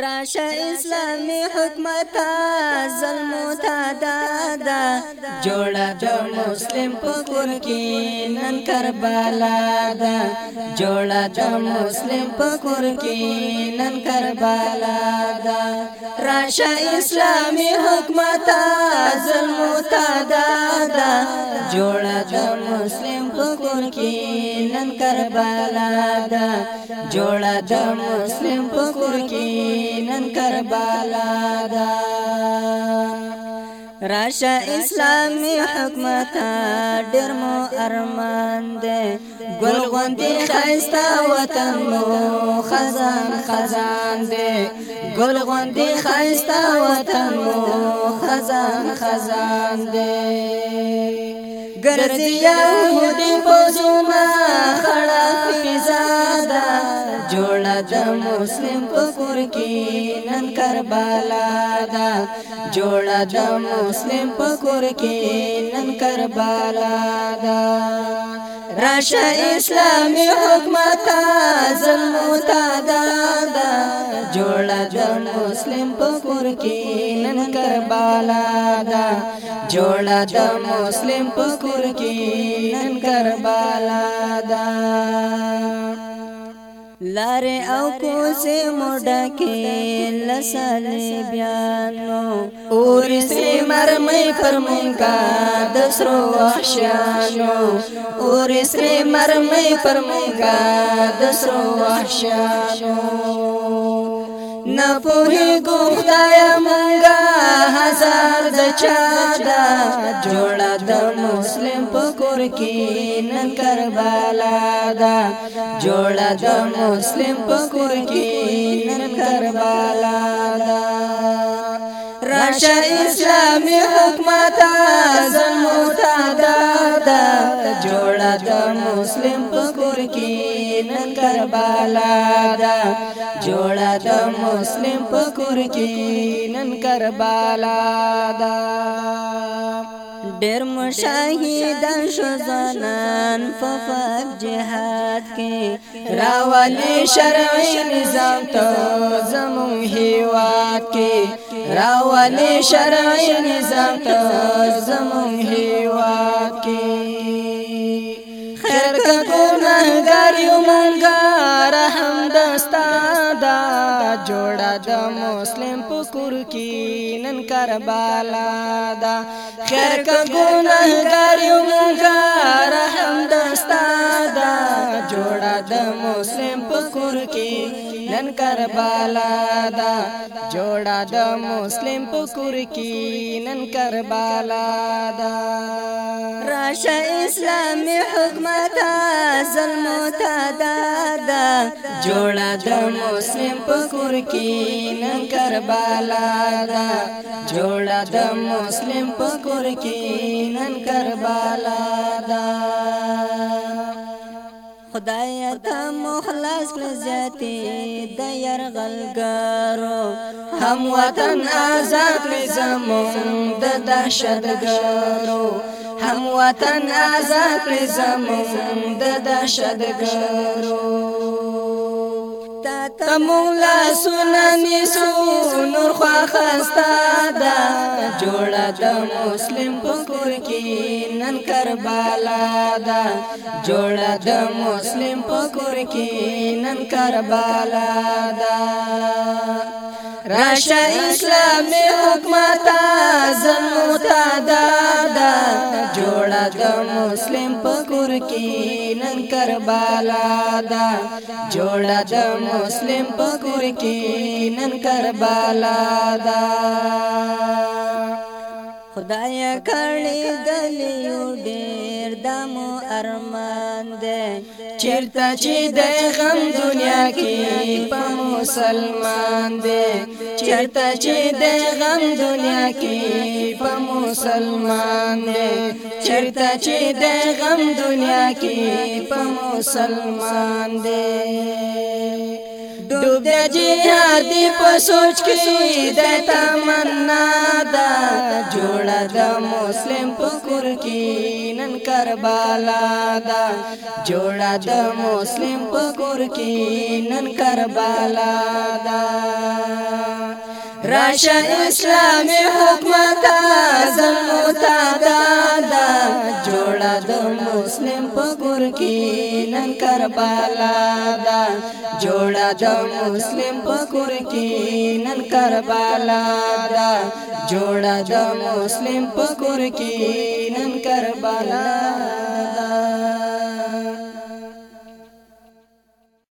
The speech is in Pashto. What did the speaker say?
راشه اسلامي حکمت ظلم تعدادا جوړه د مسلم پکور کې نن کربلا دا جوړه د مسلم پکور کې نن کربلا دا راشه اسلامي حکمت ظلم تعدادا جوړه د مسلم کور کې نن کربلا دا جوړه د مسلم په کور کې نن کربلا دا راشا اسلامي حکومت ډېر مو ارمان دې ګل غوندې خاستا وطن مو خزان خزان دې ګل غوندې خاستا وطن مو خزان خزان دې ګرځیا هډې پوزما خړا فیزادا جوړه د مسلم په کور کې نن کربلا دا جوړه د مسلم په کور کې نن کربلا دا راشه اسلامي حکومت ظلم متادا دا جوړه د مسلم په کور کې کربلا دا جوړه د مسلم پکور کې نن کربلا دا لار او کو سے مڈا کے لسل بیانو اور سے مرمے فرمون کا دسرو وحشانو اور سے مرمے فرمون کا دسرو وحشانو نہ پوہی گو خدایا منگا سر د چا دا جوړه د مسلم په کور کې نن کربلا دا جوړه د مسلم په کور کې نن کربلا دا راشه اسلامي حکومت ظلم ته دا جوړه د مسلم په کور کې نن کربلا دا جوړه د مسلم په کور کې نن کربلا دا ډېر مشاهد شو زنان په فق جهاد کې راولې شرعي نظام ته زمون هیواد کې راولې شرعي نظام ته زمون هیواد کې ګناګار یو مونږه رحم دستا دا جوړه د مسلم پکور کې نن کربالا دا خیر کا ګناګار یو مونږه رحم نن کربلا دا جوړا د مسلم پکور کی نن کربلا دا راشه اسلامي حکومت ظلم تدا دا جوړا د مسلم پکور کی نن کربلا دا جوړا د مسلم پکور کی نن کربلا دا خدای ته مخلص کړه زیاتې د يرغلګارو هم وطن آزاد کړي زمون د دهشتګارو هم وطن آزاد کړي زمون د دهشتګارو تمولا سننی سو نور خوا خستا دا جوړه د مسلم پکور کې نن کربلا دا جوړه د مسلم پکور کې نن کربلا دا راشه اسلامي حکومت ازن متادا د مسلم پکور کې نن کربلا دا جوړه د مسلم پکور کې نن کربلا دا خدای کړي دلی ډېر دمو ارمان دې چیرته چې د غم دنیا کې په مسلمان دی چیرته چې د غم دنیا کې په مسلمان دی چیرته چې د غم دنیا کې په مسلمان دی ډوب د جهاد په سوچ کې د تمنا دا جوړ د مسلم پکور کې نن کربلا دا جوړ د مسلم پکور کې نن کربلا دا راشه اسلامي حکومت اعظم متعدد د مسلم په ګور کې نن کربلا دا جوړا د مسلم په ګور کې نن کربلا دا جوړا د مسلم په ګور کې نن کربلا دا